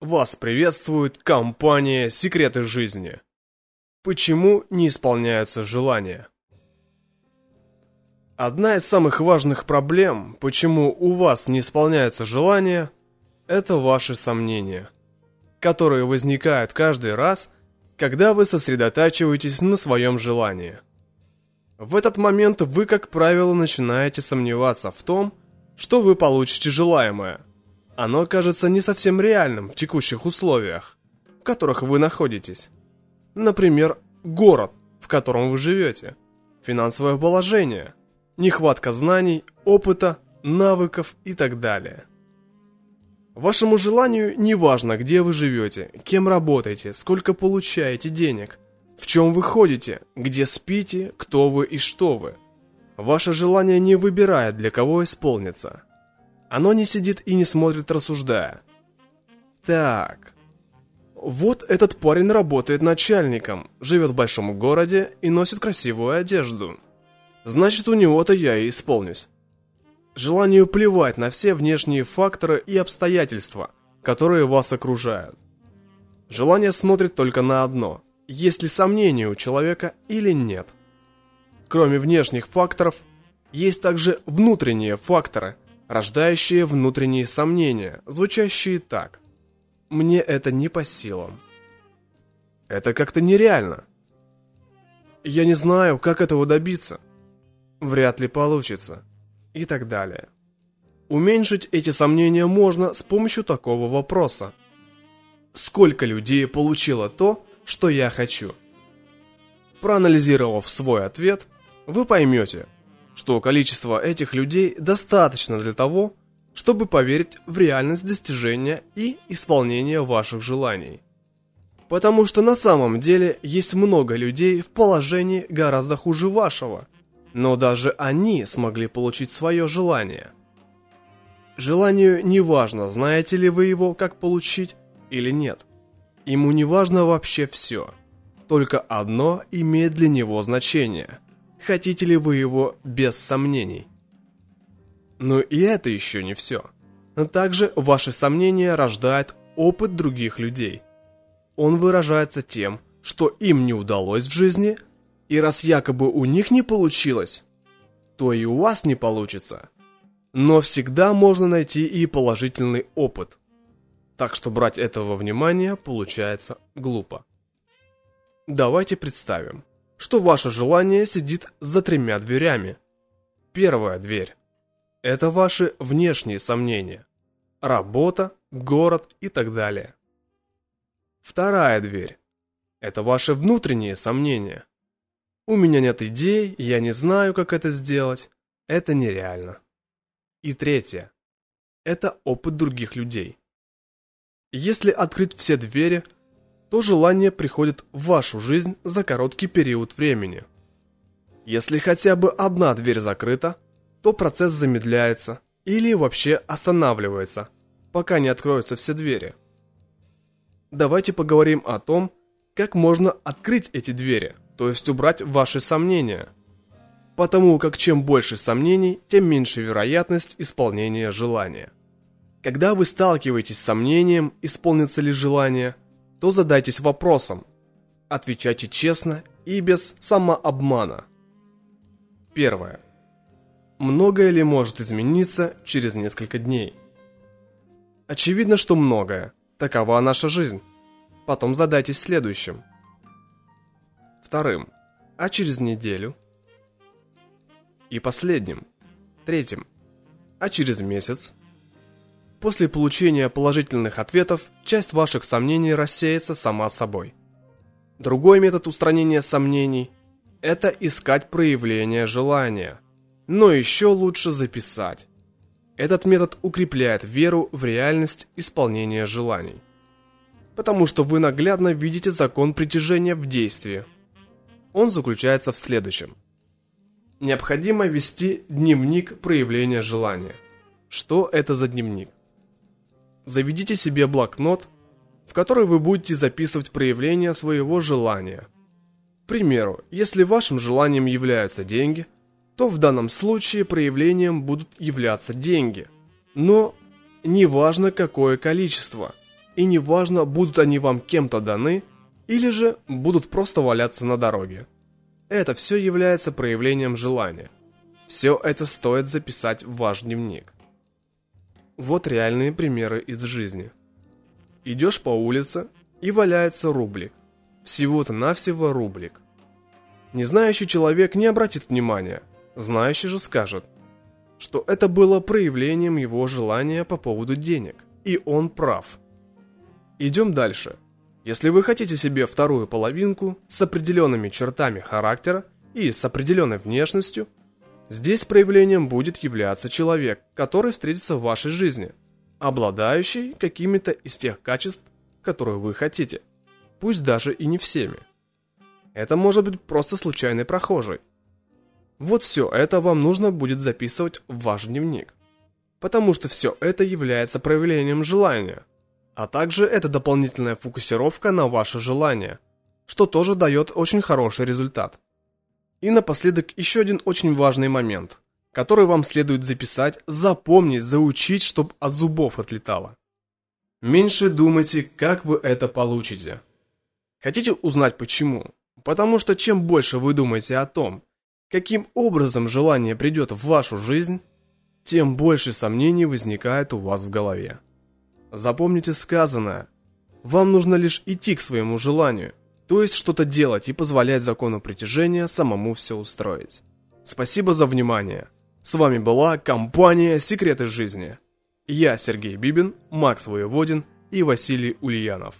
Вас приветствует компания «Секреты жизни». Почему не исполняются желания? Одна из самых важных проблем, почему у вас не исполняются желания, это ваши сомнения, которые возникают каждый раз, когда вы сосредотачиваетесь на своем желании. В этот момент вы, как правило, начинаете сомневаться в том, что вы получите желаемое – оно кажется не совсем реальным в текущих условиях, в которых вы находитесь. Например, город, в котором вы живете, финансовое положение, нехватка знаний, опыта, навыков и так далее. Вашему желанию не важно, где вы живете, кем работаете, сколько получаете денег, в чем вы ходите, где спите, кто вы и что вы. Ваше желание не выбирает, для кого исполнится – оно не сидит и не смотрит, рассуждая. Так. Вот этот парень работает начальником, живет в большом городе и носит красивую одежду. Значит, у него-то я и исполнюсь. Желанию плевать на все внешние факторы и обстоятельства, которые вас окружают. Желание смотрит только на одно, есть ли сомнения у человека или нет. Кроме внешних факторов, есть также внутренние факторы – рождающие внутренние сомнения, звучащие так. «Мне это не по силам». Это как-то нереально. Я не знаю, как этого добиться. Вряд ли получится. И так далее. Уменьшить эти сомнения можно с помощью такого вопроса. Сколько людей получило то, что я хочу? Проанализировав свой ответ, вы поймете, что количество этих людей достаточно для того, чтобы поверить в реальность достижения и исполнения ваших желаний. Потому что на самом деле есть много людей в положении гораздо хуже вашего, но даже они смогли получить свое желание. Желанию не важно, знаете ли вы его, как получить или нет. Ему не важно вообще все. Только одно имеет для него значение – Хотите ли вы его без сомнений? Но и это еще не все. Также ваши сомнения рождают опыт других людей. Он выражается тем, что им не удалось в жизни, и раз якобы у них не получилось, то и у вас не получится. Но всегда можно найти и положительный опыт. Так что брать этого внимания получается глупо. Давайте представим, что ваше желание сидит за тремя дверями. Первая дверь – это ваши внешние сомнения. Работа, город и так далее. Вторая дверь – это ваши внутренние сомнения. У меня нет идей, я не знаю, как это сделать, это нереально. И третья – это опыт других людей. Если открыть все двери – то желание приходит в вашу жизнь за короткий период времени. Если хотя бы одна дверь закрыта, то процесс замедляется или вообще останавливается, пока не откроются все двери. Давайте поговорим о том, как можно открыть эти двери, то есть убрать ваши сомнения. Потому как чем больше сомнений, тем меньше вероятность исполнения желания. Когда вы сталкиваетесь с сомнением, исполнится ли желание – то задайтесь вопросом. Отвечайте честно и без самообмана. Первое. Многое ли может измениться через несколько дней? Очевидно, что многое. Такова наша жизнь. Потом задайтесь следующим. Вторым. А через неделю? И последним. Третьим. А через месяц? После получения положительных ответов, часть ваших сомнений рассеется сама собой. Другой метод устранения сомнений – это искать проявление желания. Но еще лучше записать. Этот метод укрепляет веру в реальность исполнения желаний. Потому что вы наглядно видите закон притяжения в действии. Он заключается в следующем. Необходимо вести дневник проявления желания. Что это за дневник? Заведите себе блокнот, в который вы будете записывать проявления своего желания. К примеру, если вашим желанием являются деньги, то в данном случае проявлением будут являться деньги. Но не важно какое количество. И неважно, будут они вам кем-то даны, или же будут просто валяться на дороге. Это все является проявлением желания. Все это стоит записать в ваш дневник. Вот реальные примеры из жизни. Идешь по улице, и валяется рублик. Всего-то навсего рублик. Незнающий человек не обратит внимания, знающий же скажет, что это было проявлением его желания по поводу денег, и он прав. Идем дальше. Если вы хотите себе вторую половинку с определенными чертами характера и с определенной внешностью, здесь проявлением будет являться человек, который встретится в вашей жизни, обладающий какими-то из тех качеств, которые вы хотите, пусть даже и не всеми. Это может быть просто случайный прохожий. Вот все это вам нужно будет записывать в ваш дневник. Потому что все это является проявлением желания. А также это дополнительная фокусировка на ваше желание, что тоже дает очень хороший результат. И напоследок еще один очень важный момент, который вам следует записать, запомнить, заучить, чтобы от зубов отлетало. Меньше думайте, как вы это получите. Хотите узнать почему? Потому что чем больше вы думаете о том, каким образом желание придет в вашу жизнь, тем больше сомнений возникает у вас в голове. Запомните сказанное. Вам нужно лишь идти к своему желанию, то есть что-то делать и позволять закону притяжения самому все устроить. Спасибо за внимание. С вами была компания «Секреты жизни». Я Сергей Бибин, Макс Воеводин и Василий Ульянов.